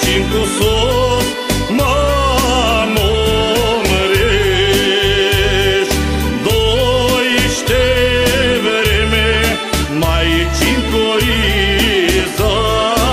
cinco sos manomres Doi ștevere vreme, mai cinco izar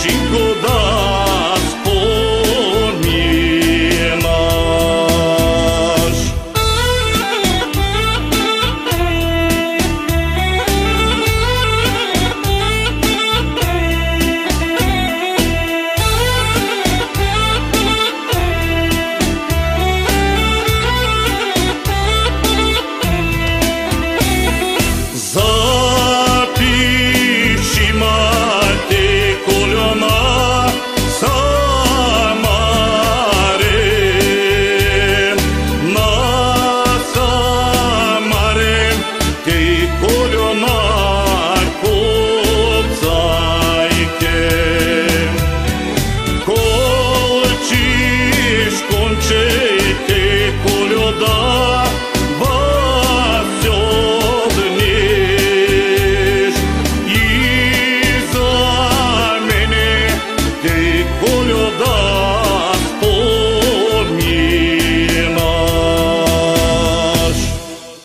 Chico